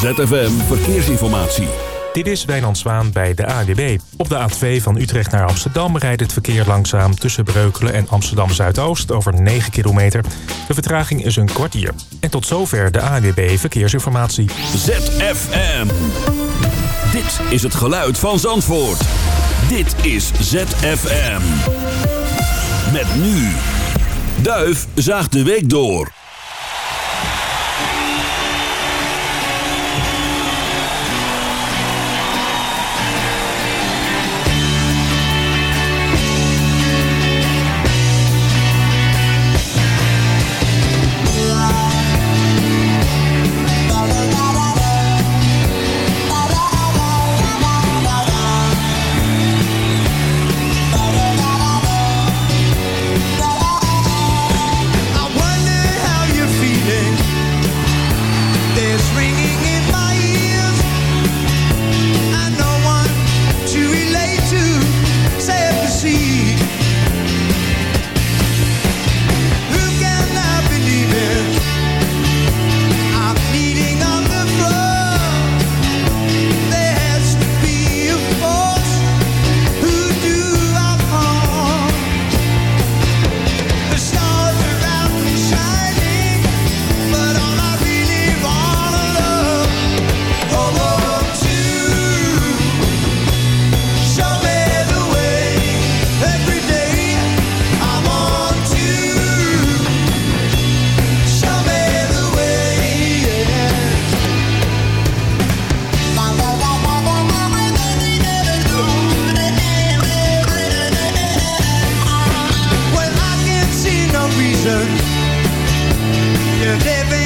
ZFM Verkeersinformatie. Dit is Wijnand Zwaan bij de ADB. Op de A2 van Utrecht naar Amsterdam rijdt het verkeer langzaam... tussen Breukelen en Amsterdam Zuidoost over 9 kilometer. De vertraging is een kwartier. En tot zover de ADB Verkeersinformatie. ZFM. Dit is het geluid van Zandvoort. Dit is ZFM. Met nu. Duif zaagt de week door. should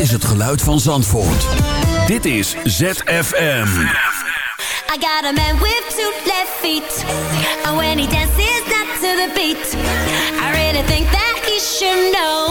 is het geluid van Zandvoort. Dit is ZFM. I got a man with two left feet. And when he dances not to the beat. I really think that he should know.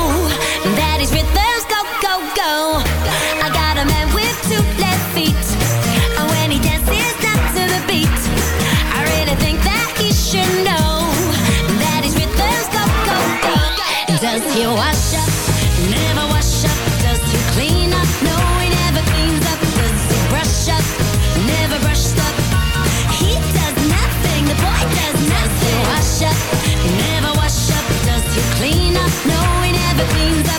the things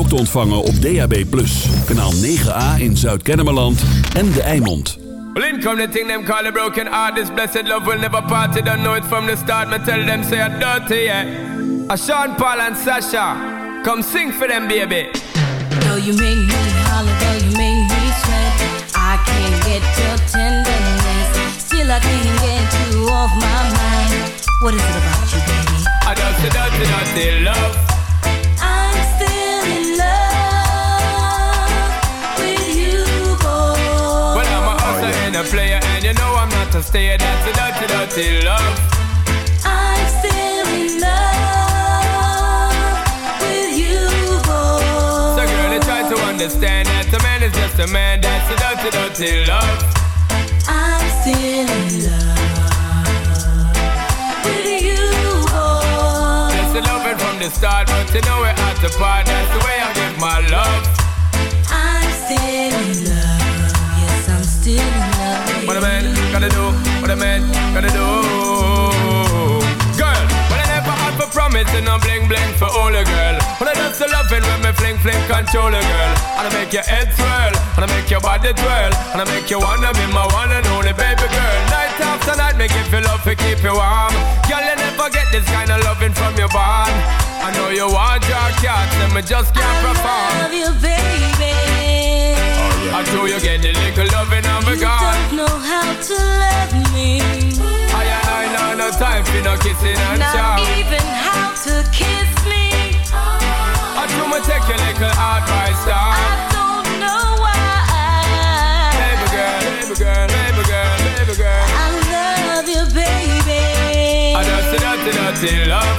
ook te ontvangen op DAB+. Kanaal 9A in Zuid-Kennemerland en De Eimond. Well, in come the thing them call a broken heart. This blessed love will never part. They don't know it from the start. Me tell them say I'm dirty, yeah. A Sean Paul and Sasha, come sing for them, baby. Though you make me holler, though you make me sweat, I can't get your tenderness. Still I can't get you off my mind. What is it about you, baby? I just a dirty, dirty love. You know I'm not a stay dirty, dirty, dirty love. I'm still in love with you, boy. So girl, you try to understand that a man is just a man. That's a dirty, dirty love. I'm still in love with you, boy. That's the loving from the start, but you know we're out to part. That's the way I give my love. I'm still in love. Yes, I'm still in love gonna do? What a man gonna do? Girl, well I never had for promising, I'm bling bling for all a girl. But I just loving when me fling fling control a girl. And I make your head swirl, and I make your body twirl, and I make you wanna be my one and only baby girl. Night after night, make you feel love to keep you warm. Girl, you never get this kind of loving from your bond. I know you want your cat, and me just can't perform. I love you, baby. Do you get the little loving of a You God. don't know how to love me. I I know no time for no kissing and Not chow. even how to kiss me. I do me take your little advice down. I don't know why. Baby girl, baby girl, baby girl, baby girl. I love you, baby. I dirty, dirty, dirty love.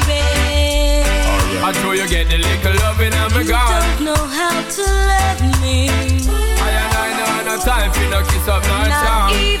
I know you get the little loving and me You don't know how to love me. I and I know no time for no kiss up, no Not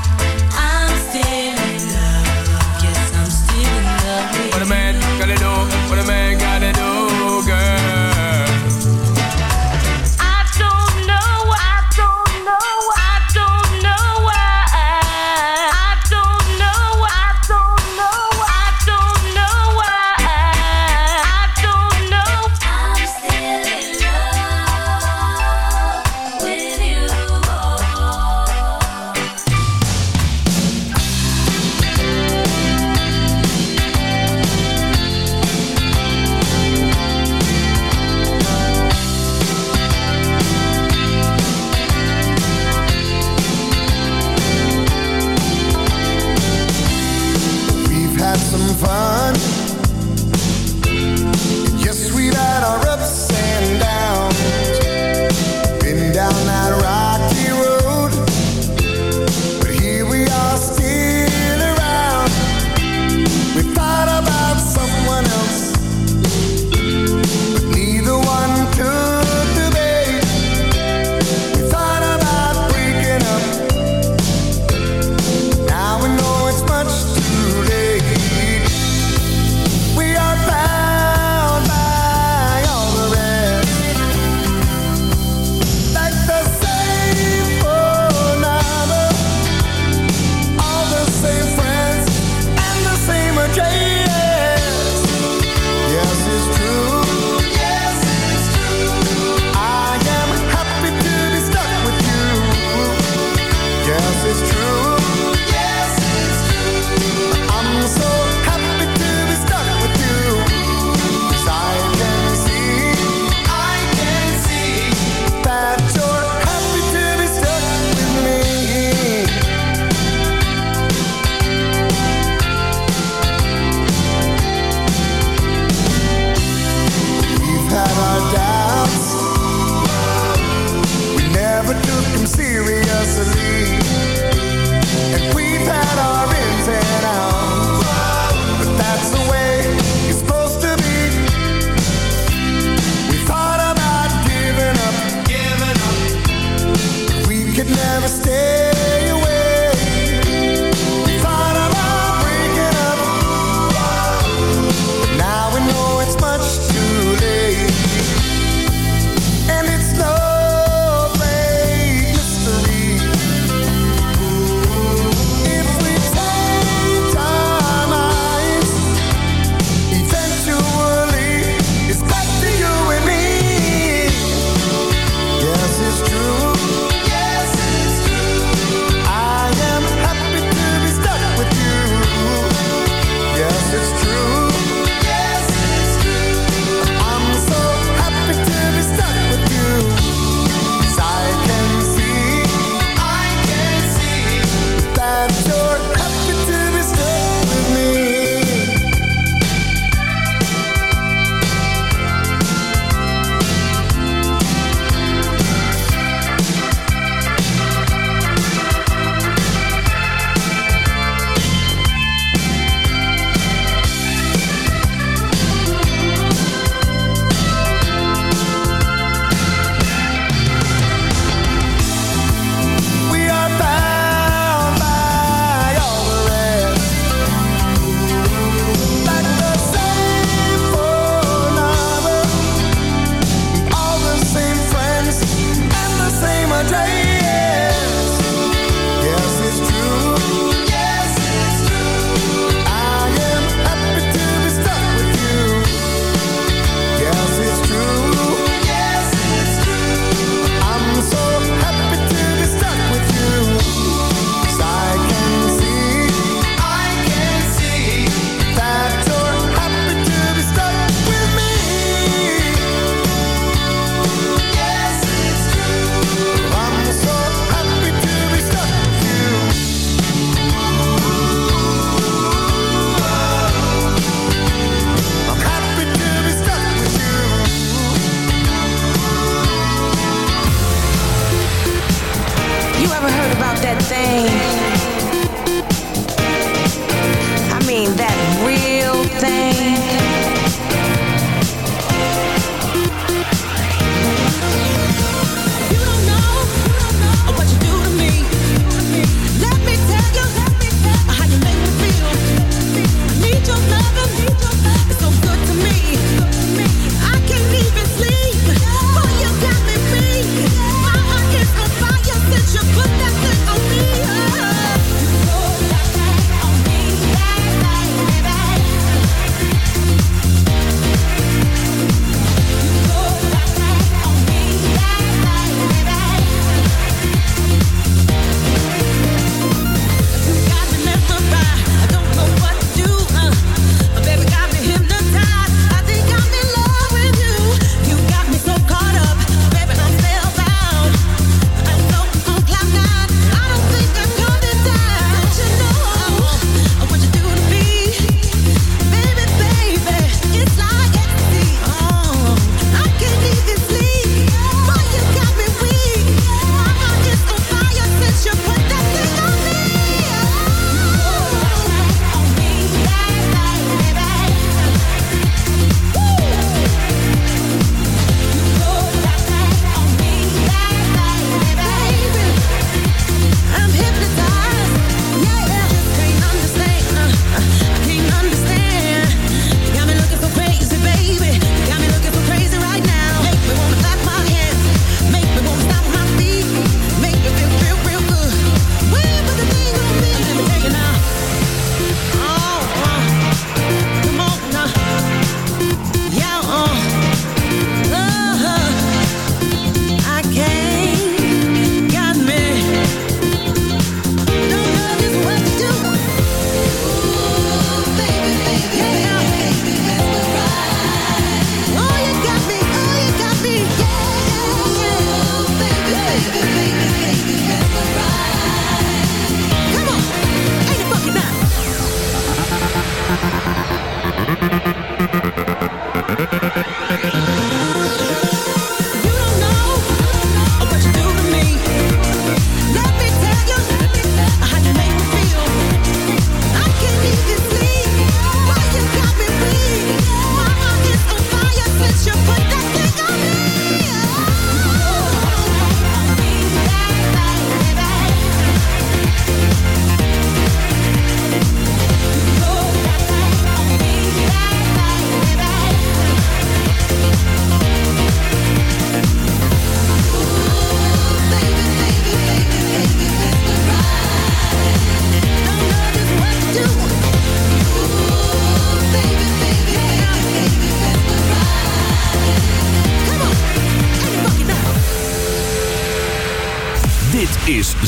Love with What a man gotta do, what a man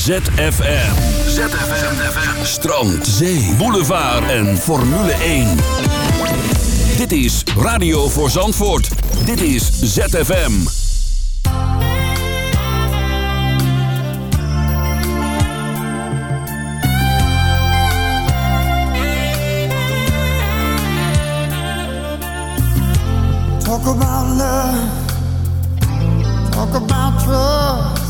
ZFM. ZFM. ZFM. Strand, zee, boulevard en Formule 1. Dit is Radio voor Zandvoort. Dit is ZFM. Talk about love. Talk about trust.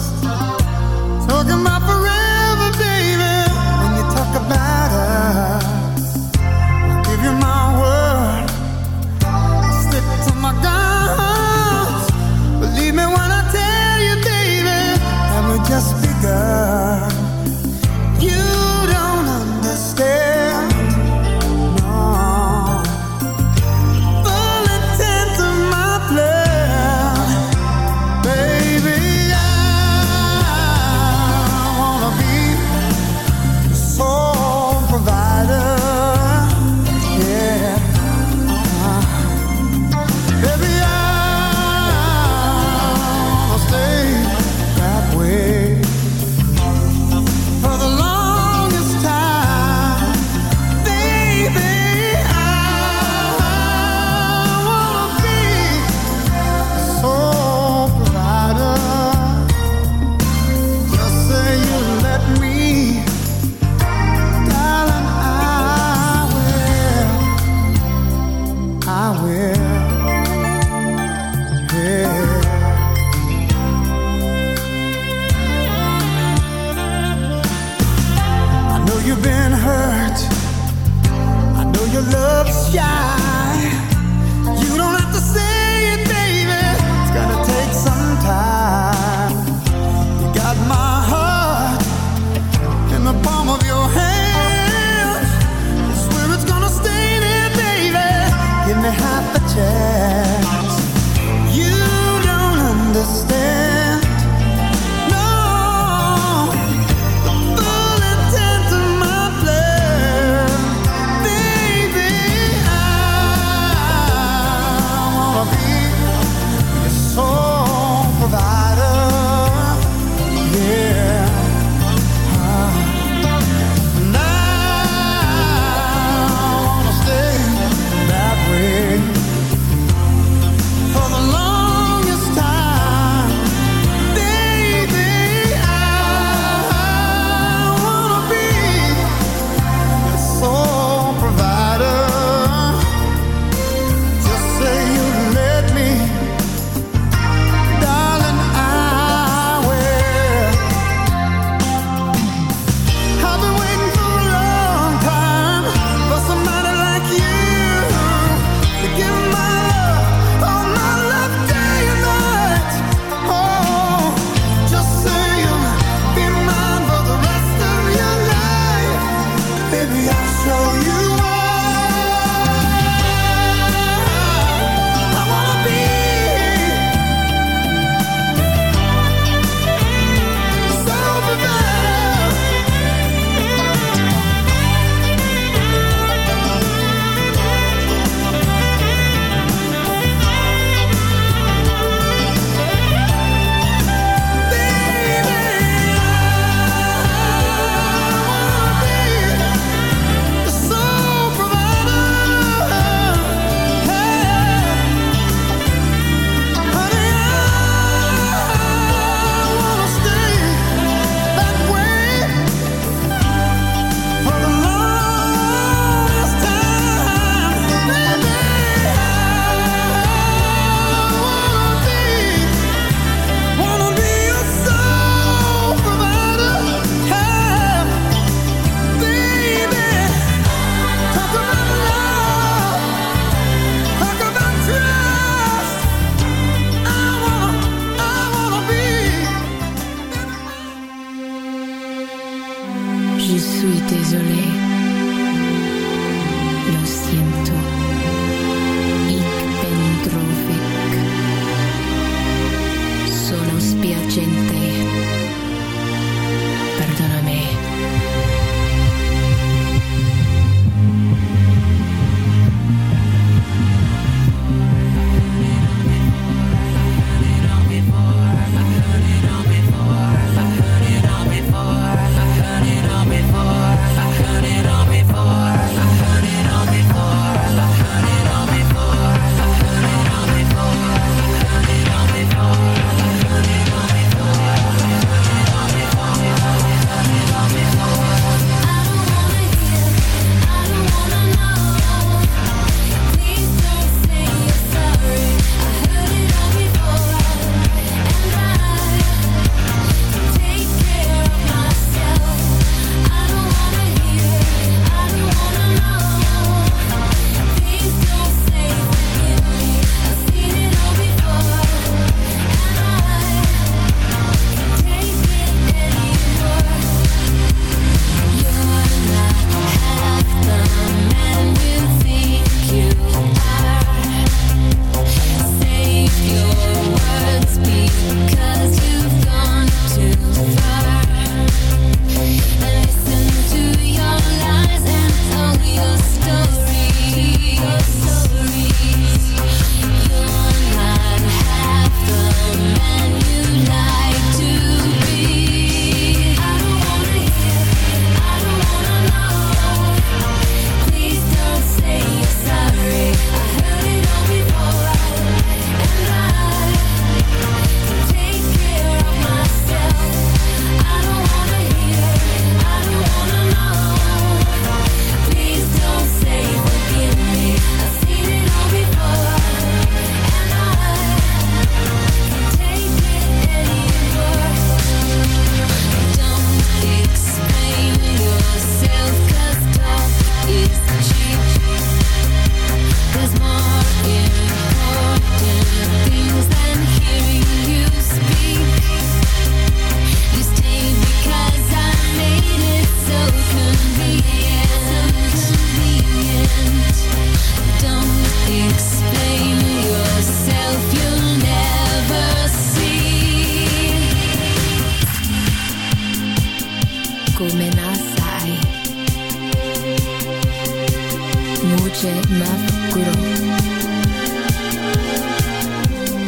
Luce Mavro.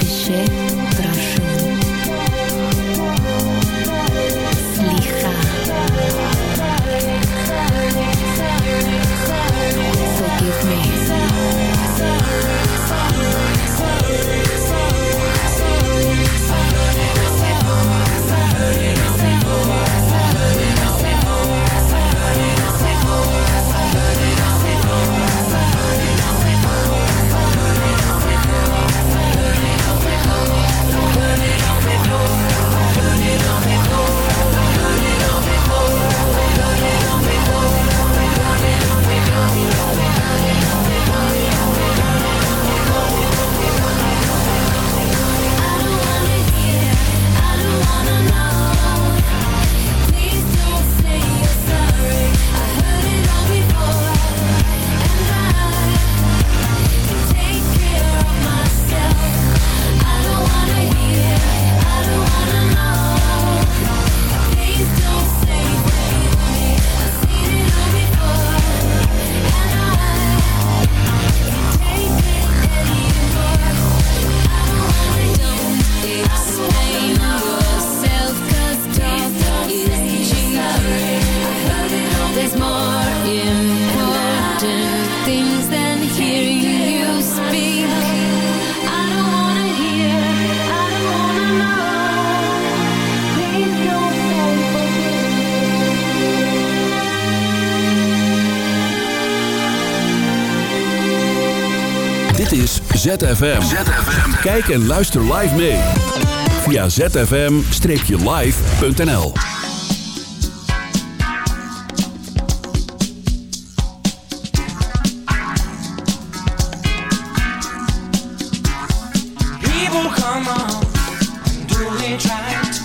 je ZFM. Kijk en luister live mee. Via zfm-live.nl People come on, do it right.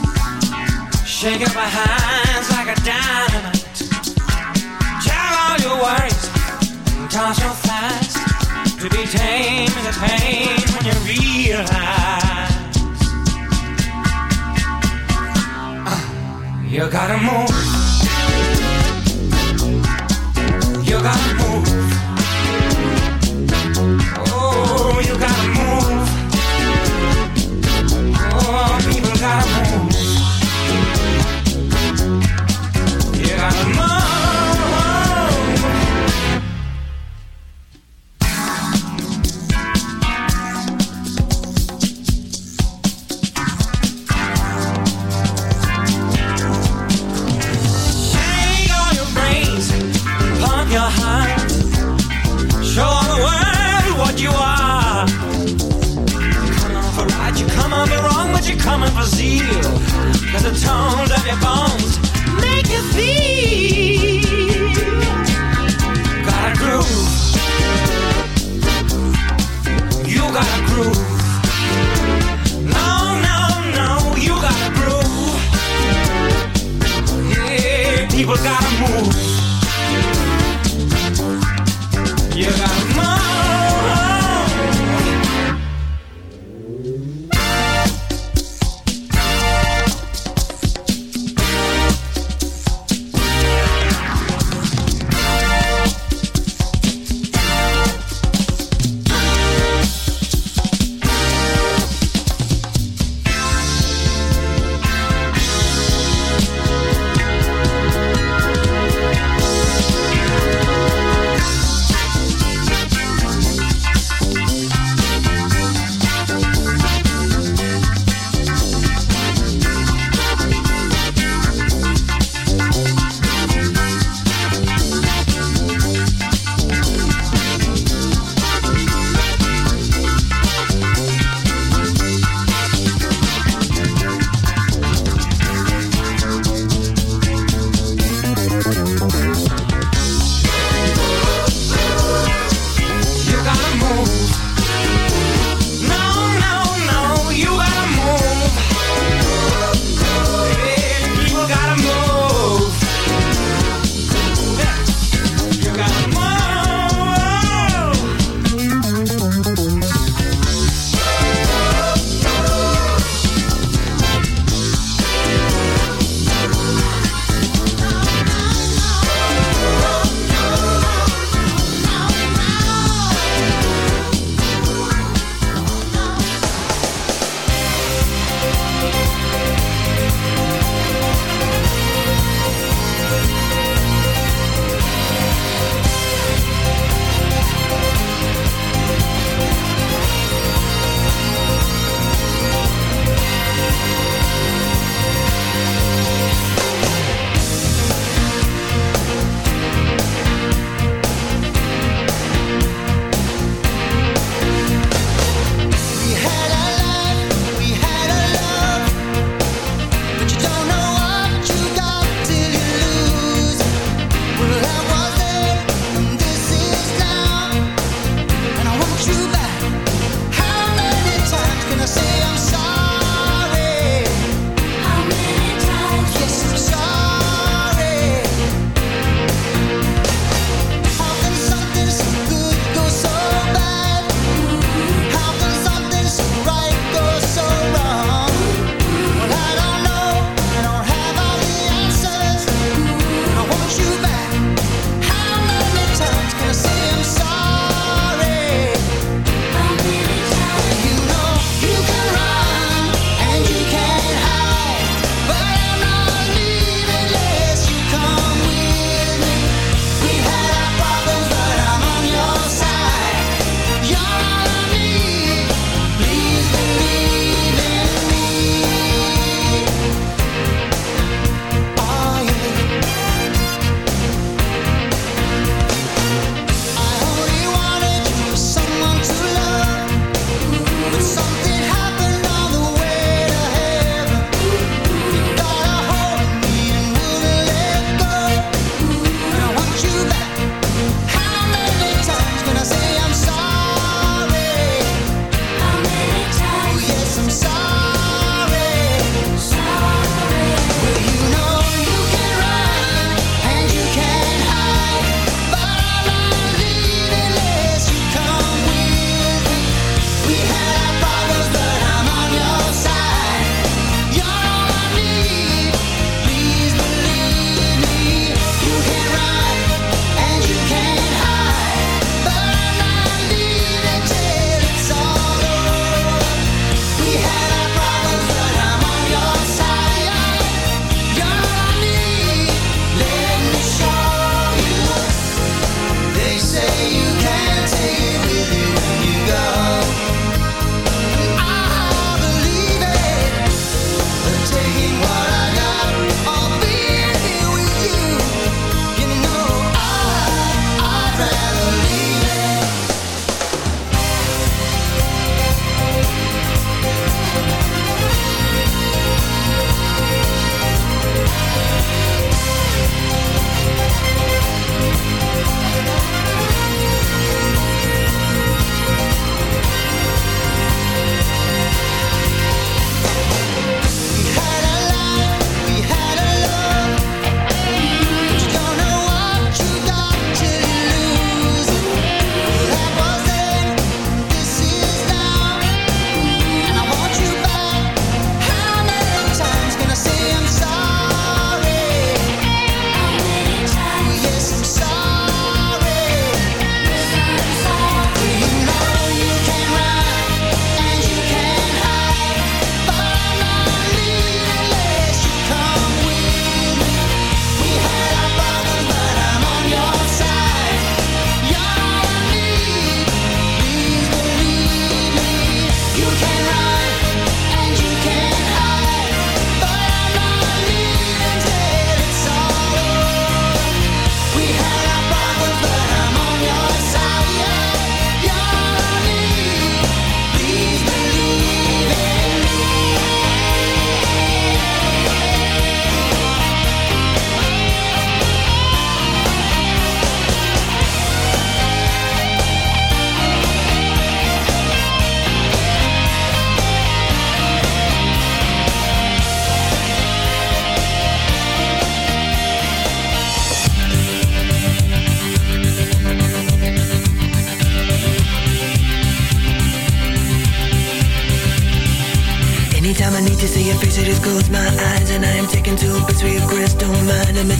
Shake it behind. tame the pain when you realize uh, you gotta move.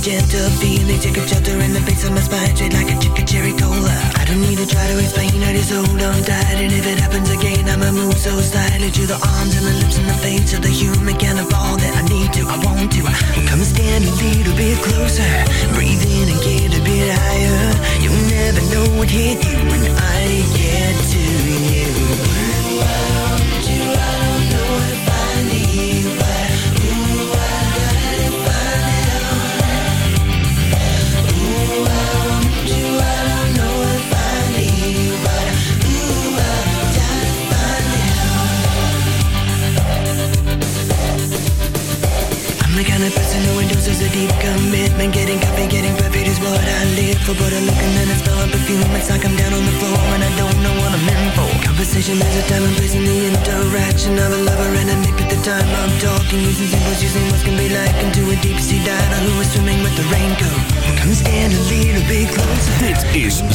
gentle feeling Take a chapter in the face of my spine Straight like a chicken cherry cola. I don't need to try to explain I just hold on tight And if it happens again I'ma move so slightly to the arm